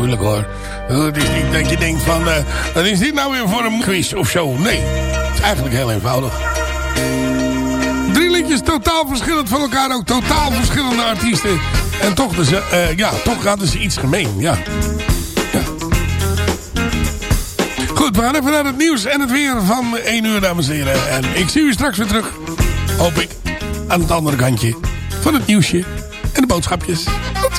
moeilijk hoor. Het is niet dat je denkt van, uh, wat is dit nou weer voor een quiz of zo? Nee, het is eigenlijk heel eenvoudig. Drie liedjes totaal verschillend van elkaar, ook totaal verschillende artiesten. En toch, dus, ja, toch hadden ze iets gemeen, ja. ja. Goed, we gaan even naar het nieuws en het weer van 1 uur, dames en heren. En ik zie u straks weer terug, hoop ik, aan het andere kantje van het nieuwsje en de boodschapjes. Tot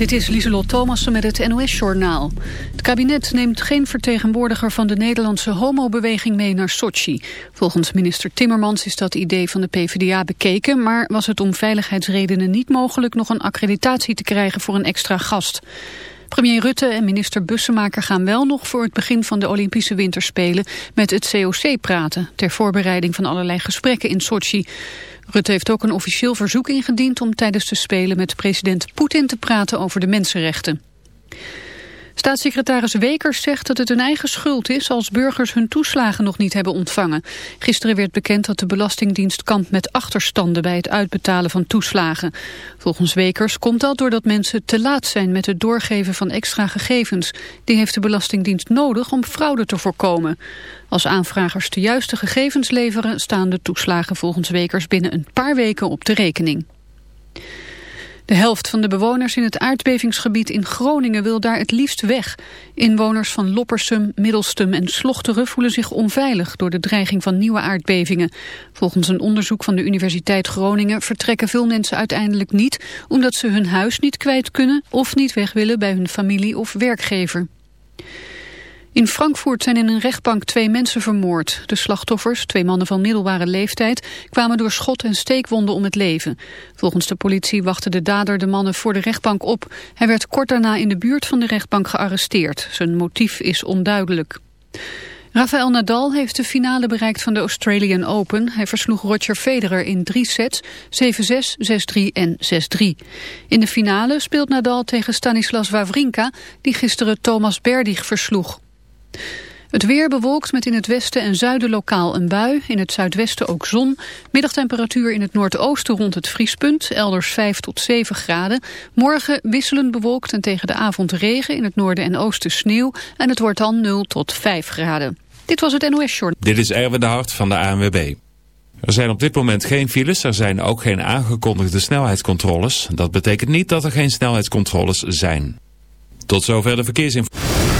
Dit is Lieselot Thomassen met het NOS-journaal. Het kabinet neemt geen vertegenwoordiger van de Nederlandse homobeweging mee naar Sochi. Volgens minister Timmermans is dat idee van de PvdA bekeken... maar was het om veiligheidsredenen niet mogelijk nog een accreditatie te krijgen voor een extra gast. Premier Rutte en minister Bussemaker gaan wel nog voor het begin van de Olympische Winterspelen met het COC praten... ter voorbereiding van allerlei gesprekken in Sochi. Rutte heeft ook een officieel verzoek ingediend om tijdens de Spelen met president Poetin te praten over de mensenrechten. Staatssecretaris Wekers zegt dat het hun eigen schuld is als burgers hun toeslagen nog niet hebben ontvangen. Gisteren werd bekend dat de Belastingdienst kampt met achterstanden bij het uitbetalen van toeslagen. Volgens Wekers komt dat doordat mensen te laat zijn met het doorgeven van extra gegevens. Die heeft de Belastingdienst nodig om fraude te voorkomen. Als aanvragers de juiste gegevens leveren staan de toeslagen volgens Wekers binnen een paar weken op de rekening. De helft van de bewoners in het aardbevingsgebied in Groningen wil daar het liefst weg. Inwoners van Loppersum, Middelstum en Slochteren voelen zich onveilig door de dreiging van nieuwe aardbevingen. Volgens een onderzoek van de Universiteit Groningen vertrekken veel mensen uiteindelijk niet omdat ze hun huis niet kwijt kunnen of niet weg willen bij hun familie of werkgever. In Frankfurt zijn in een rechtbank twee mensen vermoord. De slachtoffers, twee mannen van middelbare leeftijd, kwamen door schot- en steekwonden om het leven. Volgens de politie wachtte de dader de mannen voor de rechtbank op. Hij werd kort daarna in de buurt van de rechtbank gearresteerd. Zijn motief is onduidelijk. Rafael Nadal heeft de finale bereikt van de Australian Open. Hij versloeg Roger Federer in drie sets, 7-6, 6-3 en 6-3. In de finale speelt Nadal tegen Stanislas Wawrinka, die gisteren Thomas Berdig versloeg. Het weer bewolkt met in het westen en zuiden lokaal een bui. In het zuidwesten ook zon. Middagtemperatuur in het noordoosten rond het vriespunt. Elders 5 tot 7 graden. Morgen wisselend bewolkt en tegen de avond regen. In het noorden en oosten sneeuw. En het wordt dan 0 tot 5 graden. Dit was het NOS Short. Dit is Erwin de Hart van de ANWB. Er zijn op dit moment geen files, er zijn ook geen aangekondigde snelheidscontroles. Dat betekent niet dat er geen snelheidscontroles zijn. Tot zover de verkeersinformatie.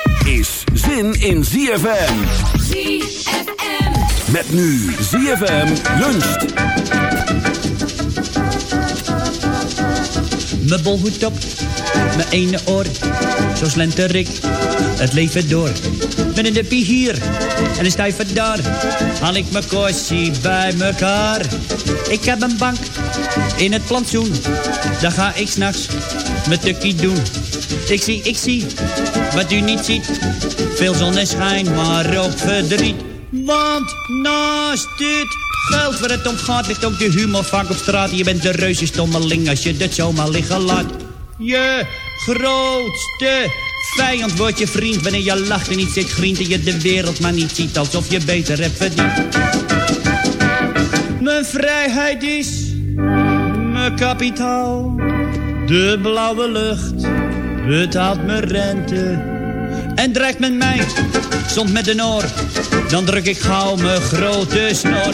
is zin in ZFM. ZFM. Met nu ZFM luncht. Mijn bolhoed op, mijn ene oor, zo slenter ik het leven door. Ben een duppie hier en een stijver daar, haal ik mijn kossie bij mekaar. Ik heb een bank in het plantsoen, daar ga ik s'nachts mijn tukkie doen. Ik zie, ik zie, wat u niet ziet, veel zonneschijn, maar ook verdriet. Want naast dit geld waar het om gaat, ligt ook de humor vaak op straat. Je bent de reuze stommeling als je dit zomaar liggen laat. Je grootste vijand wordt je vriend wanneer je lacht en niet zit grient en je de wereld maar niet ziet alsof je beter hebt verdiend. Mijn vrijheid is mijn kapitaal. De blauwe lucht betaalt mijn rente. En dreigt met mij, soms met een oor. Dan druk ik gauw mijn grote snor.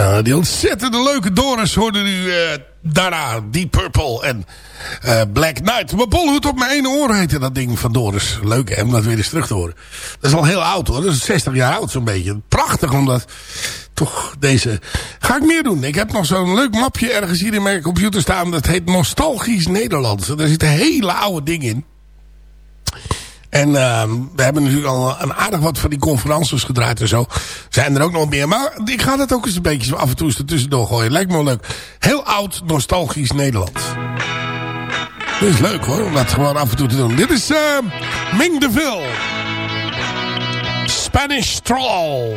Nou, die ontzettende leuke Doris hoorde u eh, daarna. Deep Purple en eh, Black Knight. Maar Bolhoed op mijn ene oor heette dat ding van Doris. Leuk hè, om dat weer eens terug te horen. Dat is al heel oud hoor. Dat is 60 jaar oud zo'n beetje. Prachtig omdat toch deze... Ga ik meer doen. Ik heb nog zo'n leuk mapje ergens hier in mijn computer staan. Dat heet Nostalgisch Nederlands. Daar zitten hele oude dingen in. En uh, we hebben natuurlijk al een aardig wat van die conferences gedraaid en zo. Zijn er ook nog meer. Maar ik ga dat ook eens een beetje af en toe eens ertussendoor gooien. Lijkt me wel leuk. Heel oud, nostalgisch Nederland. Dit is leuk hoor, om dat gewoon af en toe te doen. Dit is uh, Ming de Vil. Spanish Stroll.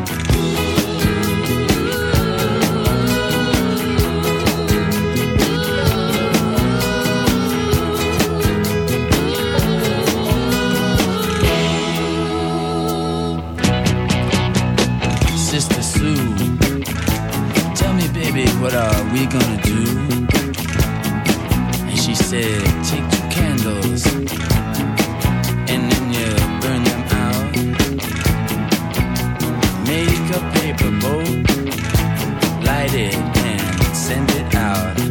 What are we gonna do? And she said, take two candles and then you burn them out. Make a paper boat, light it and send it out.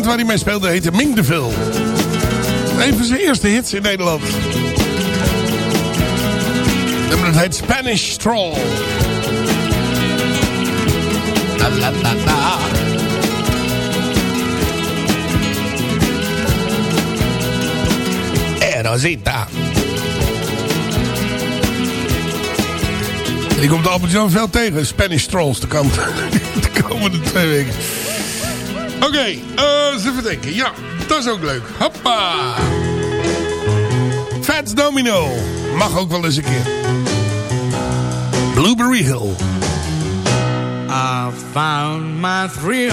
Band waar hij mee speelde heette Mink de Vil. Zijn eerste hits in Nederland. nummer dat heet Spanish Stroll. La la la Rosita. Die komt Albert Jan veel tegen. Spanish Strolls de, kant, de komende twee weken. Oké, eh, eens even denken. Ja, dat is ook leuk. Hoppa. Fats Domino. Mag ook wel eens een keer. Blueberry Hill. I found my thrill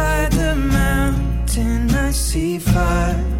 inside the mountain. I see fire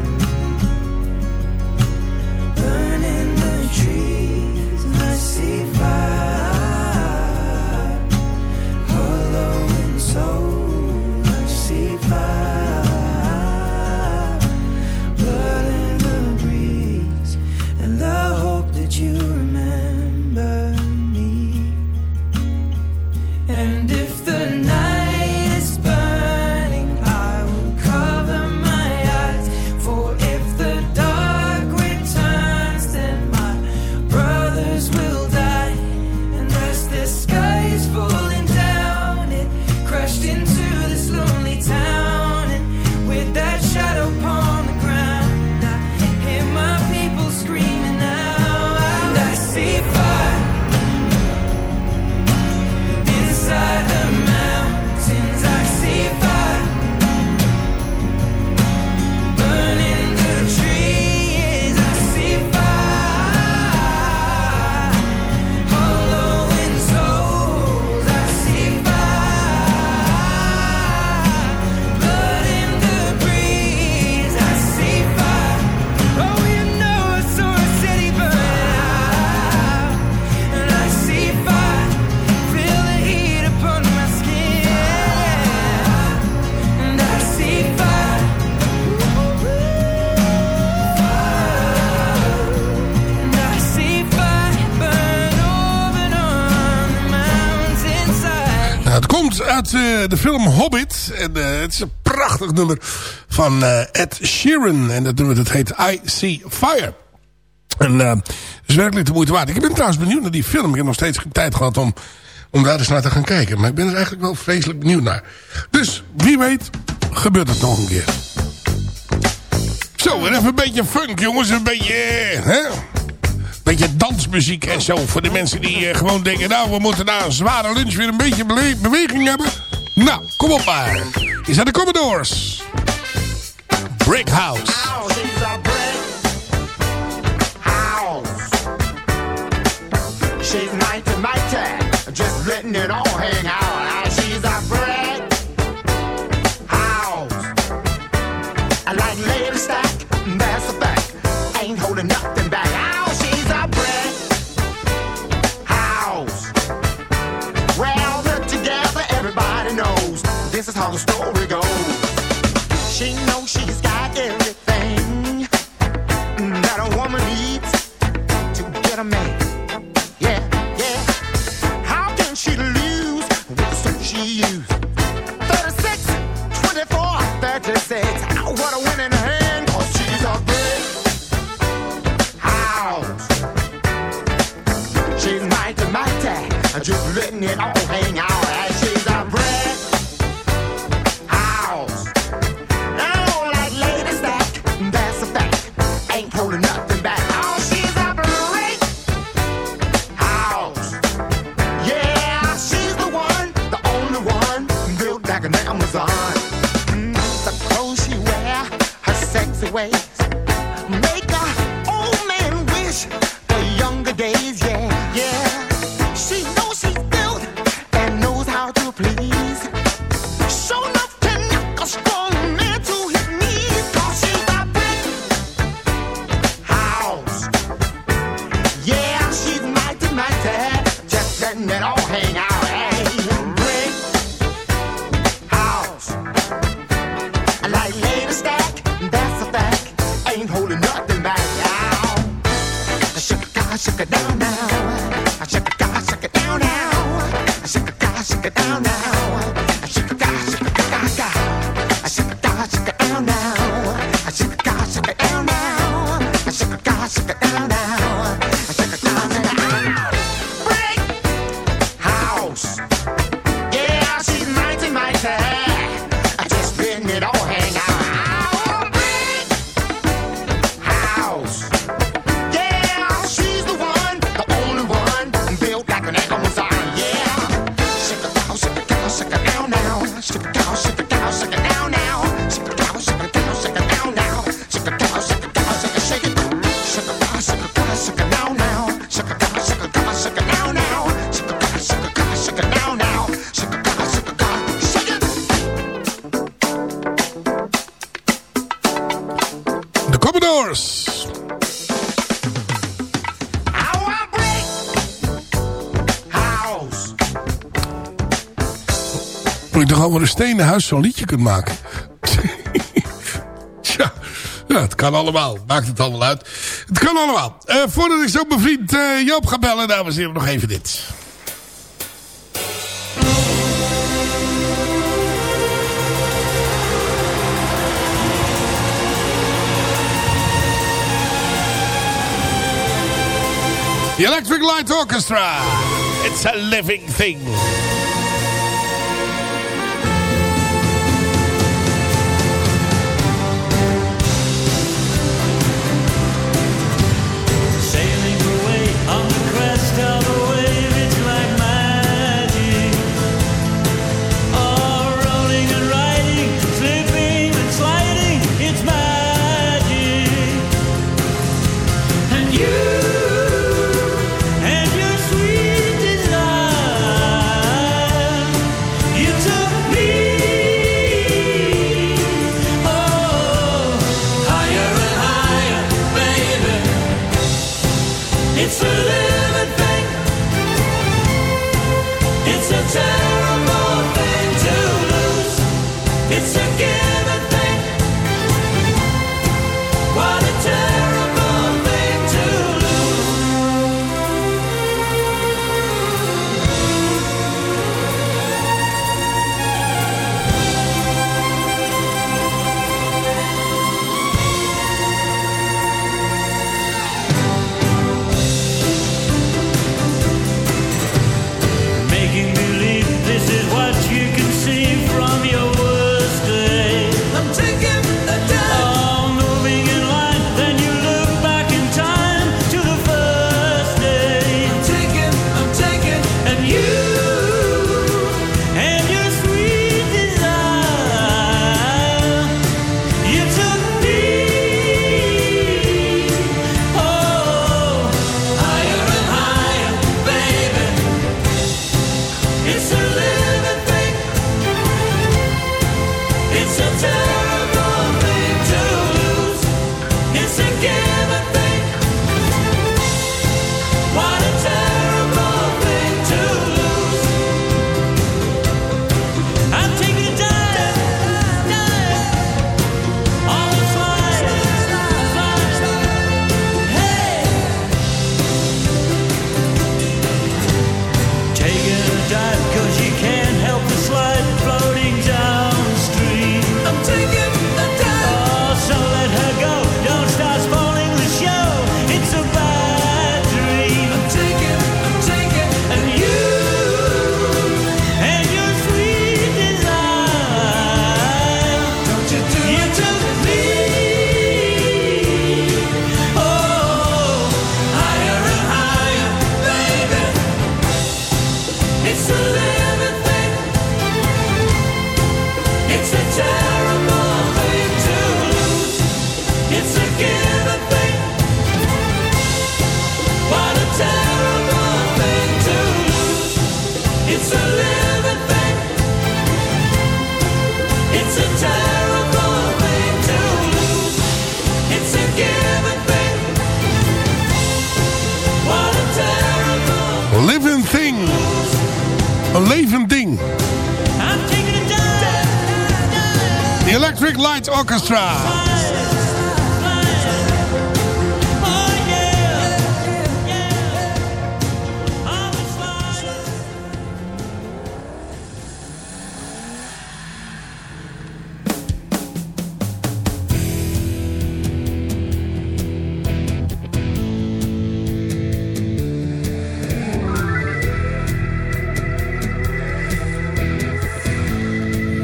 eh, de film Hobbit. En eh, het is een prachtig nummer van eh, Ed Sheeran. En dat nummer dat heet I See Fire. En het is werkelijk de moeite waard. Ik ben trouwens benieuwd naar die film. Ik heb nog steeds geen tijd gehad om, om daar eens naar te gaan kijken. Maar ik ben er eigenlijk wel vreselijk benieuwd naar. Dus wie weet gebeurt het nog een keer. Zo, en even een beetje funk jongens. Een beetje... Hè? Beetje dansmuziek en zo. Voor de mensen die eh, gewoon denken... nou, we moeten na een zware lunch weer een beetje beweging hebben. Nou, kom op maar. Hier zijn de Commodores. Brick House. She's just letting it this is how the story goes. She knows she's got everything that a woman needs to get a man. Yeah, yeah. How can she lose with the suit she used? 36, 24, 36. Oh, what a winning hand, cause she's a big house. She's mighty, mighty, just letting it all hang out. Over een stenen huis zo'n liedje kunt maken? Tja, ja, het kan allemaal. Maakt het allemaal uit. Het kan allemaal. Eh, voordat ik zo mijn vriend eh, Joop ga bellen, dames en heren, nog even dit. The Electric Light Orchestra. It's a living thing.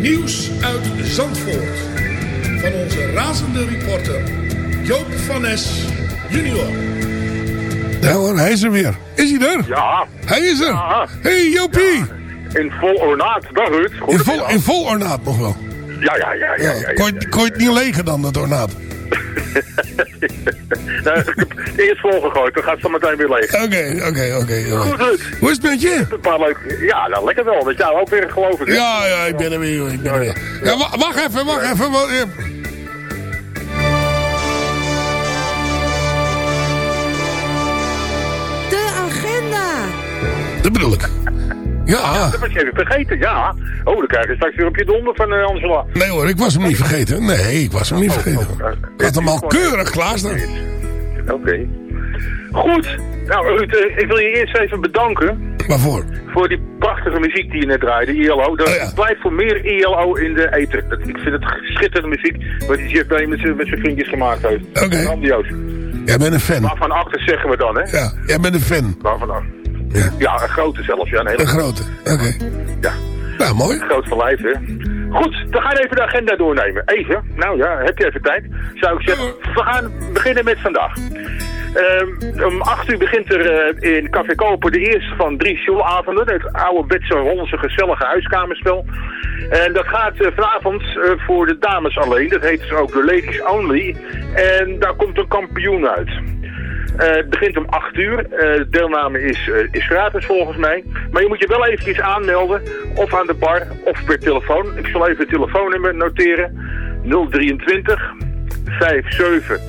Nieuws uit Zandvoort. Van onze razende reporter Joop van Nes junior. Ja hoor, hij is er weer. Is hij er? Ja. Hij is er. Ja. Hey Jopie. In vol ornaat, dag Ruud. In vol, in vol ornaat nog wel. Ja, ja, ja. ja, ja, ja, Kon je- kon je het niet legen dan, dat ornaat? Nou, ik heb eerst volgegooid, dan gaat het zo meteen weer leeg. Oké, oké, oké. Goed. Hoe is het met je? Een paar leuke... Ja, nou, lekker wel. Dat jou ook weer geloof ik. Ja, ja, ik ben er weer. Ik ben er weer. Ja, wa- wacht even, wacht even. eh, Dat bedoel ik. Ja. Dat was je even vergeten, ja. Oh, dan krijg je straks weer op je donder van eh, Angela. Nee hoor, ik was hem niet vergeten. Nee, ik was hem niet vergeten. Ik had hem al keurig klaarstaan. Oké. Goed. Nou, Ruud, eh, ik wil je eerst even bedanken Waarvoor? voor die prachtige muziek die je net draaide, ILO. Oh, Er blijft voor meer ILO in de. Dat, ik vind het schitterende muziek wat die Jeff Bay met zijn vriendjes gemaakt heeft. Oké. Grandioos. Jij bent een fan. Waarvan achter zeggen we dan, hè? Ja, jij bent een fan. Waarvan achter? Ja. een grote zelfs. Ja, een hele Een grote. Oké. Ja. Nou, mooi. Groot van lijf, hè? Goed, we gaan even de agenda doornemen. Even, nou ja, heb je even tijd? Zou ik zeggen, we gaan beginnen met vandaag. Ehm, om 8 uur begint er eh, in Café Koper de eerste van drie showavonden. Het oude Betse Hollandse gezellige huiskamerspel. En dat gaat eh, vanavond eh, voor de dames alleen. Dat heet dus ook de Ladies Only. En daar komt een kampioen uit. Eh, het begint om 8 uur. Eh, deelname is, eh, is gratis volgens mij. Maar je moet je wel eventjes aanmelden. Of aan de bar of per telefoon. Ik zal even het telefoonnummer noteren. 023 57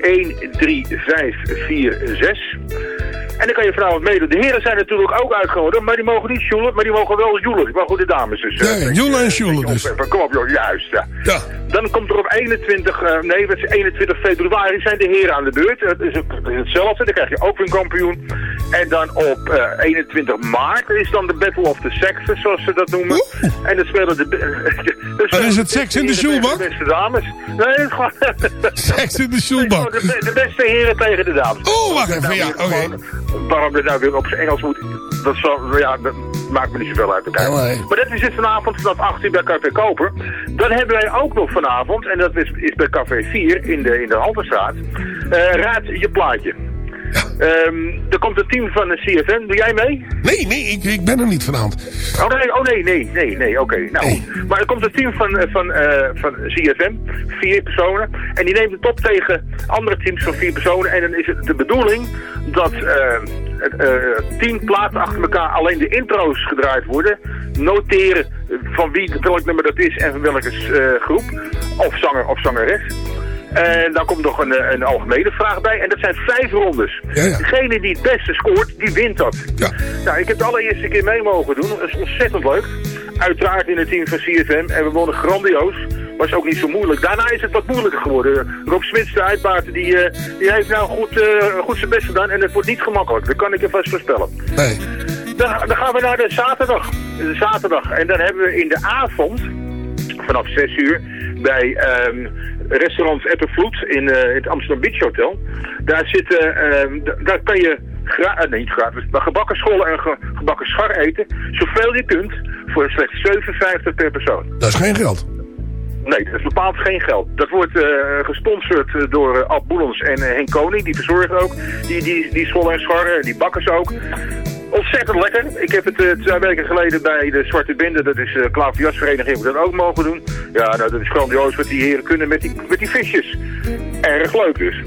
13546. En dan kan je vanavond meedoen. De heren zijn natuurlijk ook uitgenodigd, maar die mogen niet joelen, maar die mogen wel joelen. Die mogen de dames dus. eh, Ja, joelen en joelen dus. opheffen. Kom op joh, juist. Ja. Ja. Dan komt er op 21, eh, nee, wat is 21 februari zijn de heren aan de beurt. Het is, het is hetzelfde, dan krijg je ook een kampioen. En dan op eh, 21 maart is dan de Battle of the Sexes, zoals ze dat noemen. En dan spelen de... dus Dan is het seks in de joelbak? De beste dames. Nee, het is gewoon... Seks in de joelbak. De, be- de beste heren tegen de dames. Oh, wacht even, ja, oké. Waarom dit nou weer op zijn Engels moet, dat, zal, ja, dat maakt me niet zoveel uit. uiteindelijk. Maar dat is het vanavond vanaf 18 bij Café Koper. Dan hebben wij ook nog vanavond, en dat is, is bij Café 4 in de, in de Halterstraat, eh, Raad je plaatje. Ehm, er komt een team van de CFN. Doe jij mee? Nee, nee, ik, ik ben er niet vanavond. Oh nee, oh nee, nee, nee, nee, oké. Nou, maar er komt een team van, eh, van, eh, van CFM, vier personen. En die neemt het op tegen andere teams van vier personen. En dan is het de bedoeling dat het, eh, tien platen achter elkaar alleen de intro's gedraaid worden. Noteren van wie, welk nummer dat is en van welke groep. Of zanger of zangeres. En dan komt nog een, eh, een algemene vraag bij. En dat zijn vijf rondes. Degene die het beste scoort, die wint dat. Nou, ik heb de allereerste keer mee mogen doen. Dat is ontzettend leuk. Uiteraard in het team van CFM. En we wonnen grandioos. Was ook niet zo moeilijk. Daarna is het wat moeilijker geworden. Rob Smits, de uitbater, die, eh, die heeft nou goed, eh, goed zijn best gedaan. En het wordt niet gemakkelijk. Dat kan ik je vast voorspellen. Nee. Dan, dan gaan we naar de zaterdag. De zaterdag. En dan hebben we in de avond, vanaf 6 uur, bij ehm, restaurant Ettervloed in eh, het Amsterdam Beach Hotel. Daar zitten, ehm, daar kan je gra eh, nee, niet gratis, maar gebakken schollen en ge- gebakken schar eten. Zoveel je kunt voor slechts 57 per persoon. Dat is geen geld. Nee, dat is bepaald geen geld. Dat wordt eh, gesponsord door uh, Ab Boelens en Henk Koning. Die verzorgen ook die, die, die schollen en scharren. Die bakken ze ook. Ontzettend lekker. Ik heb het eh, twee weken geleden bij de Zwarte Binde, dat is de klaverjasvereniging, heb ik dat ook mogen doen. Ja, nou, dat is grandioos wat die heren kunnen met die, met die visjes. Erg leuk dus.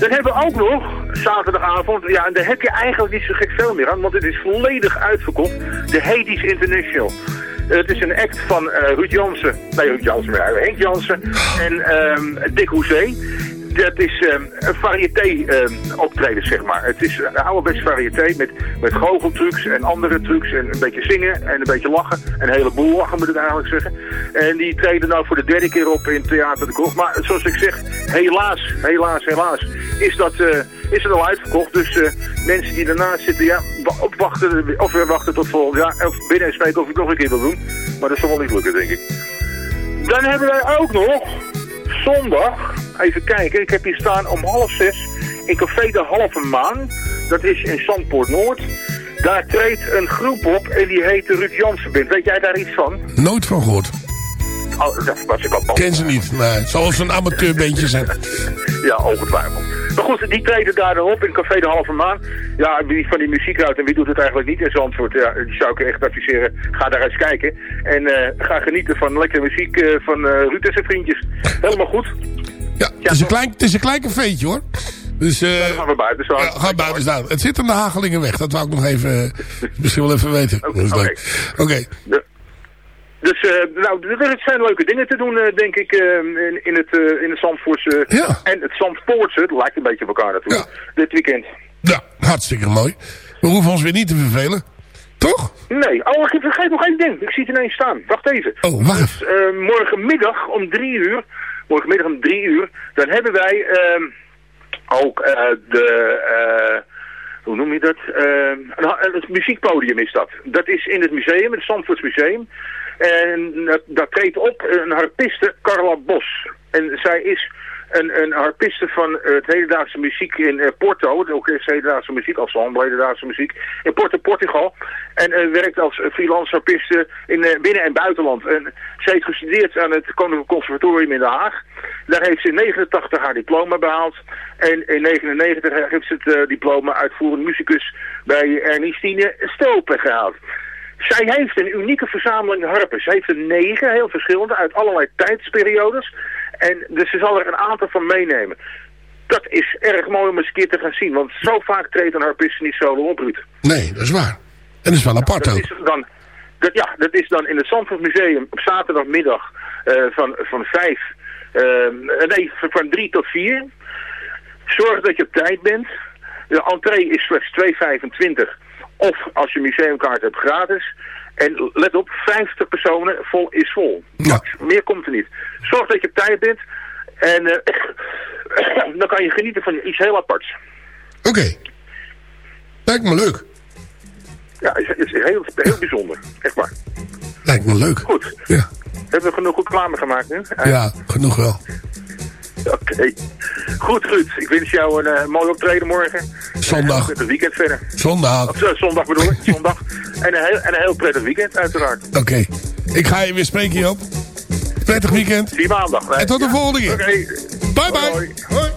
Dan hebben we ook nog zaterdagavond, ja, en daar heb je eigenlijk niet zo gek veel meer aan, want het is volledig uitverkocht. De Hades International. Eh, Het is een act van eh Ruud Jansen, nee Ruud Jansen, Henk Jansen en ehm Dick Hoezee. Dat is ehm, een variété ehm, optreden, zeg maar. Het is een ouderwets variété met, met goocheltrucs en andere trucs en een beetje zingen en een beetje lachen. Een heleboel lachen moet ik eigenlijk zeggen. En die treden nou voor de derde keer op in Theater de Krocht. Maar zoals ik zeg, helaas, helaas, helaas, is dat... eh, is het al uitverkocht, dus eh, mensen die daarnaast zitten, ja, wa- op wachten, of we wachten tot volgend jaar, of binnen en spreken of ik nog een keer wil doen. Maar dat zal wel niet lukken, denk ik. Dan hebben wij ook nog zondag, even kijken, ik heb hier staan om half zes in Café de Halve Maan. Dat is in Zandpoort Noord. Daar treedt een groep op en die heet de Ruud Jansen Band. Weet jij daar iets van? Nooit van gehoord. Oh, dat was ik al. Ken ze niet. Nee, het zal een amateurbandje zijn. Ja, ongetwijfeld. Maar goed, die treden daar dan op in Café de Halve Maan. Ja, wie van die muziek uit en wie doet het eigenlijk niet in Zandvoort? Ja, die zou ik echt adviseren. Ga daar eens kijken. En eh, ga genieten van lekkere muziek eh, van Ruud en zijn vriendjes. Helemaal goed. Ja, het, is een klein, het is een klein cafeetje hoor. Dus Dan gaan we buiten staan. ja, ga buiten staan. Het zit aan de Hagelingenweg. Dat wou ik nog even, misschien wel even weten. Dat is leuk. Oké. Dus eh, nou, er zijn leuke dingen te doen, eh, denk ik, eh, in, in, het, in het Zandvoortse en het Zandvoortse. Het lijkt een beetje op elkaar natuurlijk, dit weekend. Ja, hartstikke mooi. We hoeven ons weer niet te vervelen. Toch? Nee, oh, ik vergeet nog één ding. Ik zie het ineens staan. Wacht even. Oh, wacht Dus, eh, morgenmiddag om drie uur, morgenmiddag om drie uur, dan hebben wij ehm, ook de, hoe noem je dat? Ehm, een, het muziekpodium is dat. Dat is in het museum, het Zandvoorts Museum. En dat, treedt op een harpiste, Carla Bos. En zij is een, een harpiste van het hedendaagse muziek in eh, Porto. Ook is hedendaagse muziek, ensemble hedendaagse muziek. In Porto, Portugal. En eh, werkt als eh, freelance harpiste in eh, binnen- en buitenland. En ze heeft gestudeerd aan het Koninklijk Conservatorium in Den Haag. Daar heeft ze in 89 haar diploma behaald. En in 99 heeft ze het eh, diploma uitvoerend muzikus bij Ernestine Stelpen gehaald. Zij heeft een unieke verzameling harpen. Zij heeft er negen, heel verschillende, uit allerlei tijdsperiodes. En dus ze zal er een aantal van meenemen. Dat is erg mooi om eens een keer te gaan zien. Want zo vaak treedt een harpist niet solo op, Ruud. Nee, dat is waar. En dat is wel apart Dat ook. is dan, dat, ja, dat is dan in het Zandvoort Museum op zaterdagmiddag eh, van, van vijf, eh, nee, van- van drie tot vier. Zorg dat je op tijd bent. De entree is slechts 2,25. Of als je museumkaart hebt gratis. En let op, 50 personen vol is vol. Meer komt er niet. Zorg dat je op tijd bent. En eh, dan kan je genieten van iets heel aparts. Oké. Lijkt me leuk. Ja, het is, heel, heel bijzonder. Echt waar. Lijkt me leuk. Goed. Ja. Hebben we genoeg reclame gemaakt nu? Ja, genoeg wel. Oké. Goed, Ruud. Ik wens jou een eh, mooi optreden morgen. Zondag. Weekend verder. Zondag. Of, eh, zondag bedoel ik. zondag. En een, heel, en een heel prettig weekend, uiteraard. Oké. Ik ga je weer spreken, Joop. Prettig weekend. Zie je maandag. hè? En tot de Ja. volgende keer. Oké. Bye bye. Hoi.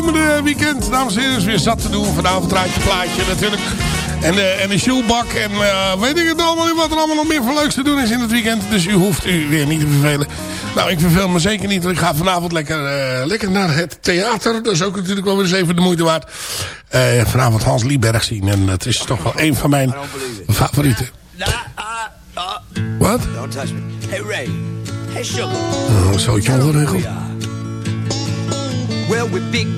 Komende weekend. Dames en heren, is weer zat te doen. Vanavond je plaatje natuurlijk. En de, en de shoebak. En eh, weet ik het allemaal niet wat er allemaal nog meer voor leuks te doen is in het weekend. Dus u hoeft u weer niet te vervelen. Nou, ik verveel me zeker niet. Ik ga vanavond lekker, eh, lekker naar het theater. Dat is ook natuurlijk wel weer eens even de moeite waard. Eh, vanavond Hans Lieberg zien. En dat is toch wel een van mijn favorieten. Wat? Don't touch me. Hey Ray. Hey Sugar. Oh, zoiets onderregeld. Well, we're big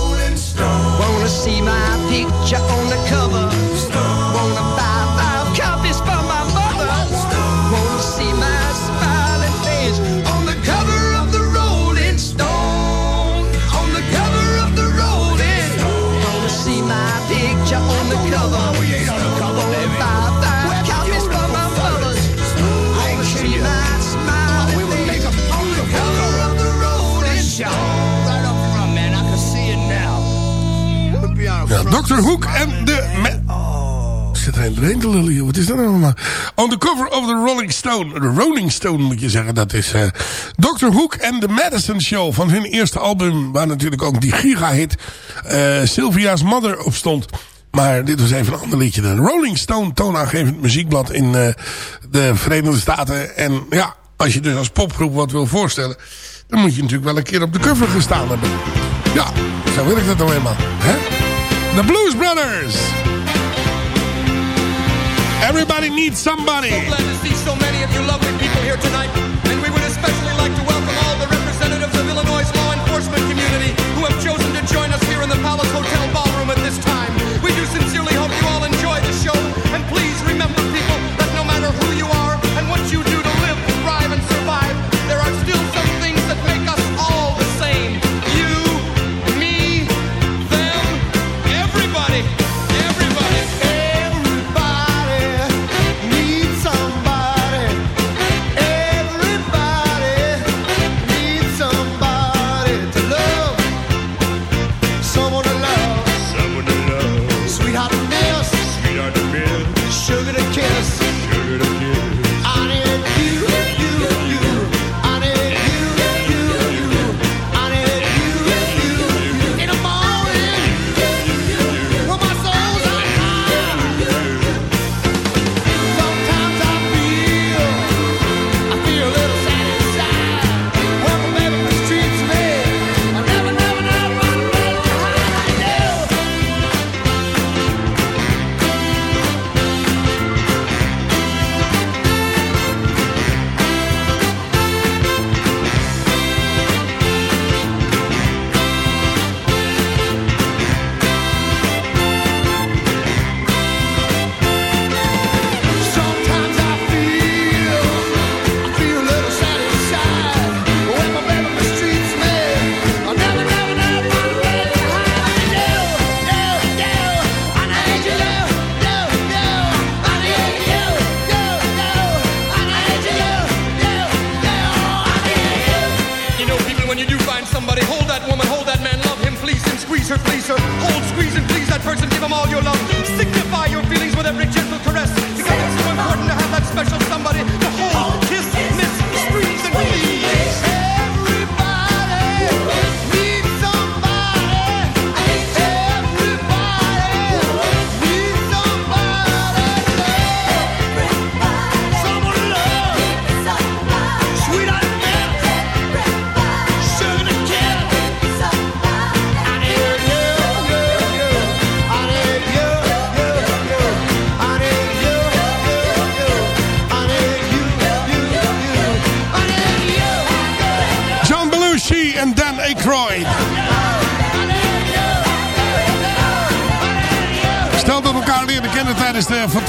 see my picture on the cover? Wanna Dr. Hook en de... Zit er een. Wat is dat nou allemaal? On the cover of the Rolling Stone. De Rolling Stone moet je zeggen. Dat is eh Dr. Hook en The Madison Show. Van hun eerste album. Waar natuurlijk ook die giga-hit eh Sylvia's Mother op stond. Maar dit was even een ander liedje. De Rolling Stone, toonaangevend muziekblad in eh, de Verenigde Staten. En ja, als je dus als popgroep wat wil voorstellen... dan moet je natuurlijk wel een keer op de cover gestaan hebben. Ja, zo wil ik dat nou eenmaal. Hè? The Blues Brothers. Everybody needs somebody. glad to see so many of you lovely people here tonight. And we would especially like to welcome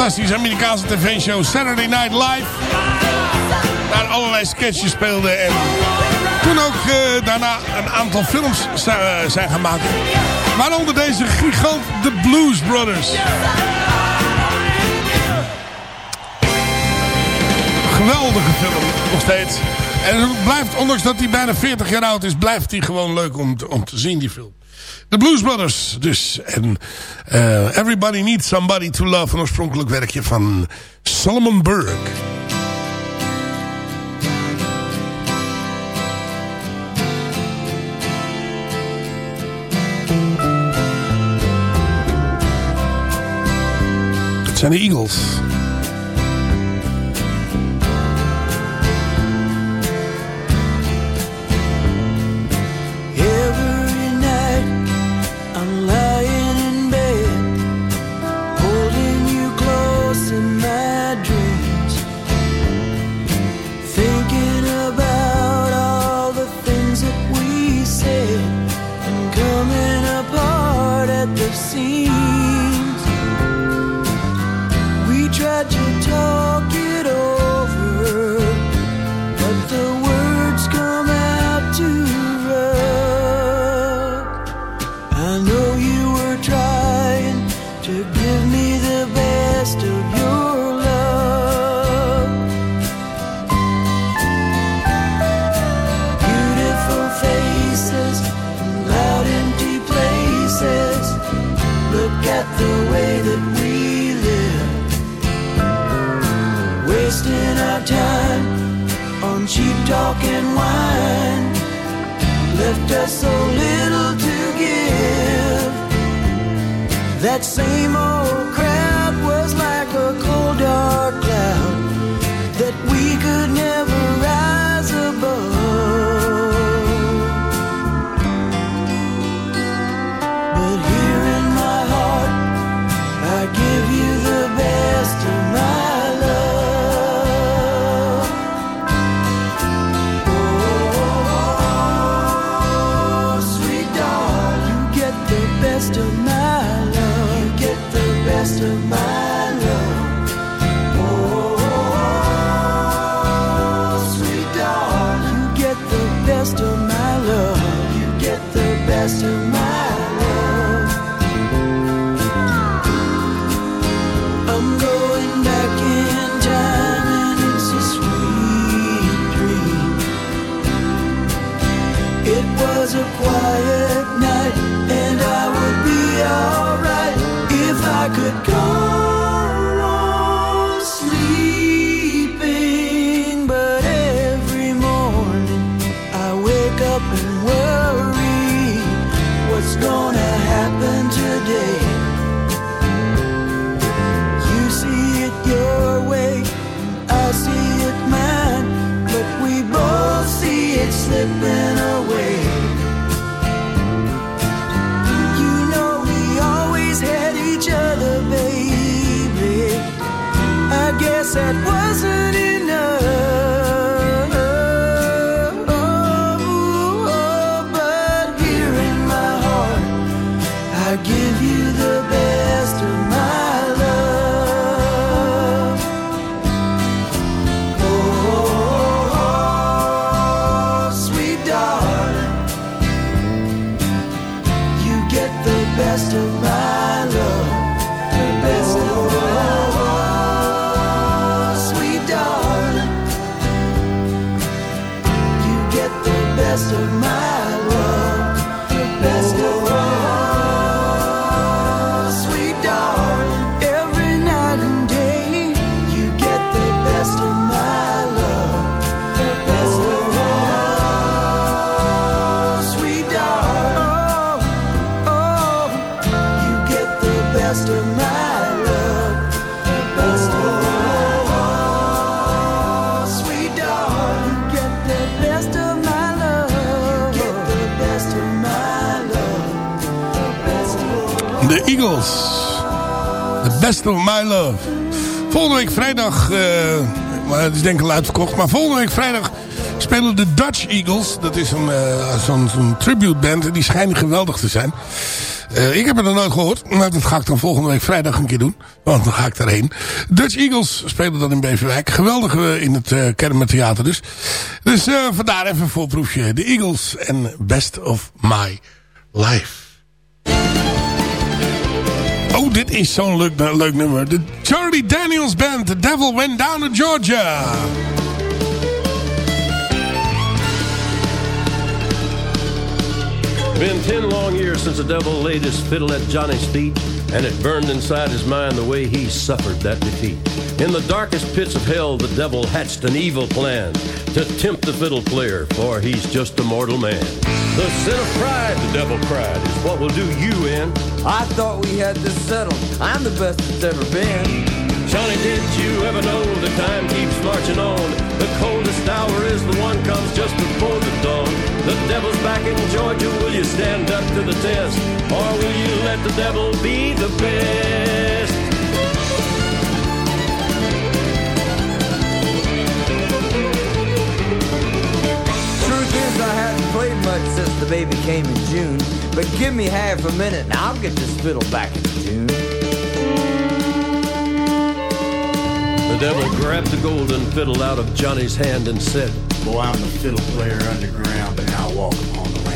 fantastische Amerikaanse tv-show Saturday Night Live. Daar allerlei sketches speelde en toen ook eh, daarna een aantal films eh, zijn gemaakt. Waaronder deze gigant The Blues Brothers. Geweldige film, nog steeds. En blijft, ondanks dat hij bijna 40 jaar oud is, blijft hij gewoon leuk om om te zien, die film. De Blues Brothers dus. En eh, Everybody Needs Somebody to Love. Een oorspronkelijk werkje van Solomon Burke. Het zijn de Eagles. of best of my love. Volgende week vrijdag, maar het is denk ik al uitverkocht. Maar volgende week vrijdag spelen de Dutch Eagles. Dat is een, eh, zo'n zo'n tribute band. Die schijnen geweldig te zijn. Eh, ik heb het nog nooit gehoord. Maar dat ga ik dan volgende week vrijdag een keer doen. Want dan ga ik daarheen. Dutch Eagles spelen dan in Beverwijk. Geweldig in het uh, dus. Dus vandaar even een voorproefje. De Eagles en Best of My Life. Oh, dit is zo'n leuk, eh, leuk nummer. De Charlie Daniels Band. The Devil Went Down to Georgia. Been ten long years since the devil laid his fiddle at Johnny's feet, and it burned inside his mind the way he suffered that defeat. In the darkest pits of hell, the devil hatched an evil plan to tempt the fiddle player, for he's just a mortal man. The sin of pride, the devil cried, is what will do you in. I thought we had this settled. I'm the best it's ever been. Johnny, did you ever know the time keeps marching on? The coldest hour is the one comes just before dawn. The devil's back in Georgia. Will you stand up to the test? Or will you let the devil be the best? Truth is, I hadn't played much since the baby came in June. But give me half a minute and I'll get this fiddle back in tune. The devil grabbed the golden fiddle out of Johnny's hand and said, Boy, I'm the fiddle player underground, but now walk upon the land.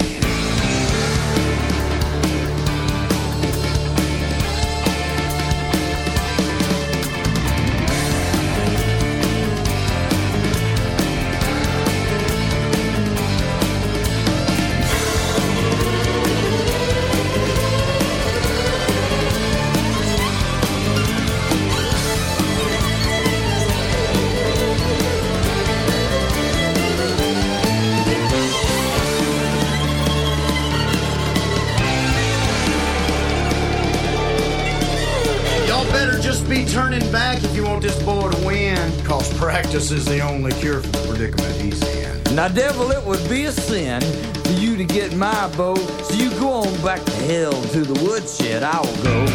Practice is the only cure for the predicament he's in. Now, devil, it would be a sin for you to get my boat, So you go on back to hell to the woodshed. I will go.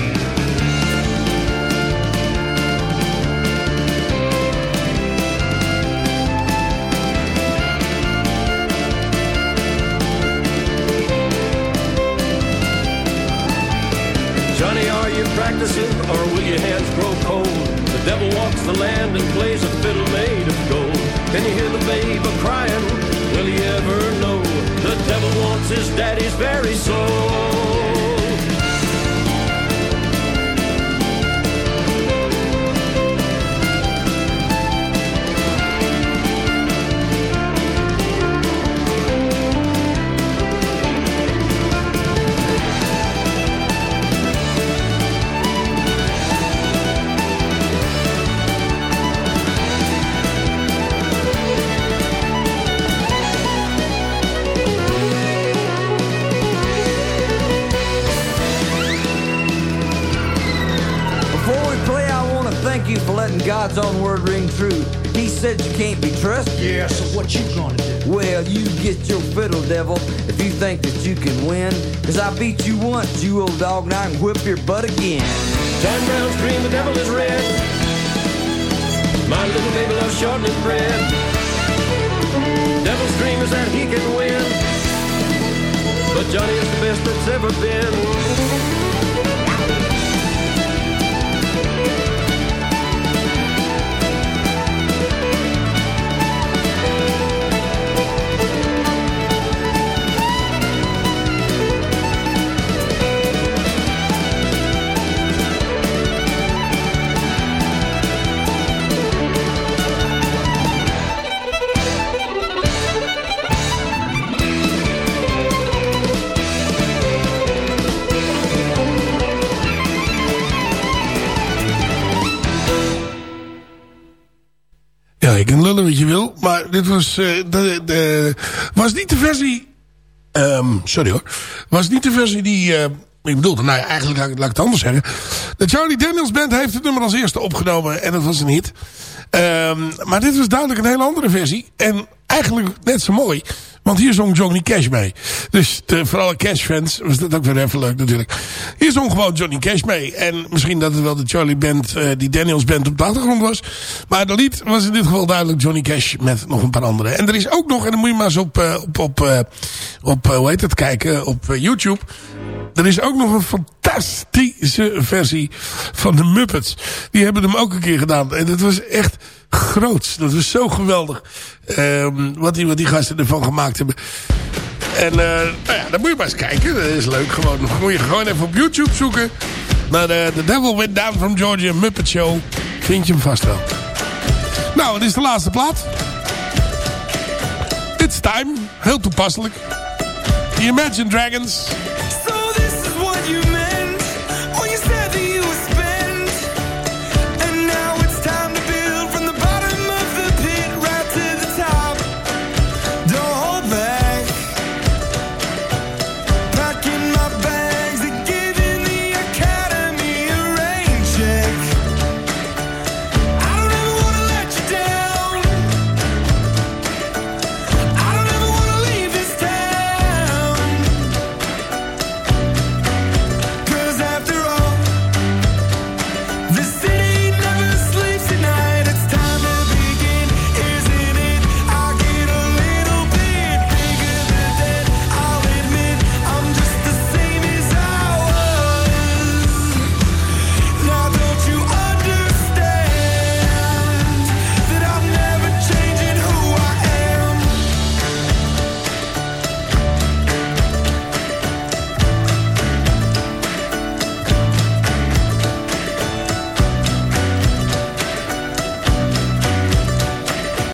Johnny, are you practicing or will your hands grow cold? The devil walks the land and plays a fiddle made of gold. Can you hear the babe crying? Will he ever know? The devil wants his daddy's very soul. Said you can't be trusted. Yeah, so what you gonna do? Well, you get your fiddle, devil, if you think that you can win. Cause I beat you once, you old dog, and I can whip your butt again. John Brown's dream, the devil is red. My little baby loves shortening bread. Devil's dream is that he can win. But Johnny is the best that's ever been. Dit was, eh, de, was niet de versie... ehm, sorry hoor. Was niet de versie die... eh, ik bedoel, nou ja, eigenlijk laat, ik- laat ik het anders zeggen. De Charlie Daniels Band heeft het nummer als eerste opgenomen. En dat was een hit. Ehm, maar dit was duidelijk een hele andere versie. En eigenlijk net zo mooi. Want hier zong Johnny Cash mee. Dus de, voor alle Cash-fans was dat ook weer even leuk natuurlijk. Hier zong gewoon Johnny Cash mee. En misschien dat het wel de Charlie Band, eh, die Daniels Band op de achtergrond was. Maar de lied was in dit geval duidelijk Johnny Cash met nog een paar andere. En er is ook nog, en dan moet je maar eens op, eh, op, op, eh, op hoe heet het, kijken, op YouTube. Er is ook nog een fantastische versie van de Muppets. Die hebben hem ook een keer gedaan. En dat was echt groots. Dat was zo geweldig. Ehm, wat, die, wat die gasten ervan gemaakt hebben. En eh, nou ja, dan moet je maar eens kijken. Dat is leuk. Gewoon, dan moet je gewoon even op YouTube zoeken. Naar de The Devil Went Down from Georgia Muppet Show. Vind je hem vast wel. Nou, het is de laatste plaat. It's time. Heel toepasselijk. The Imagine Dragons.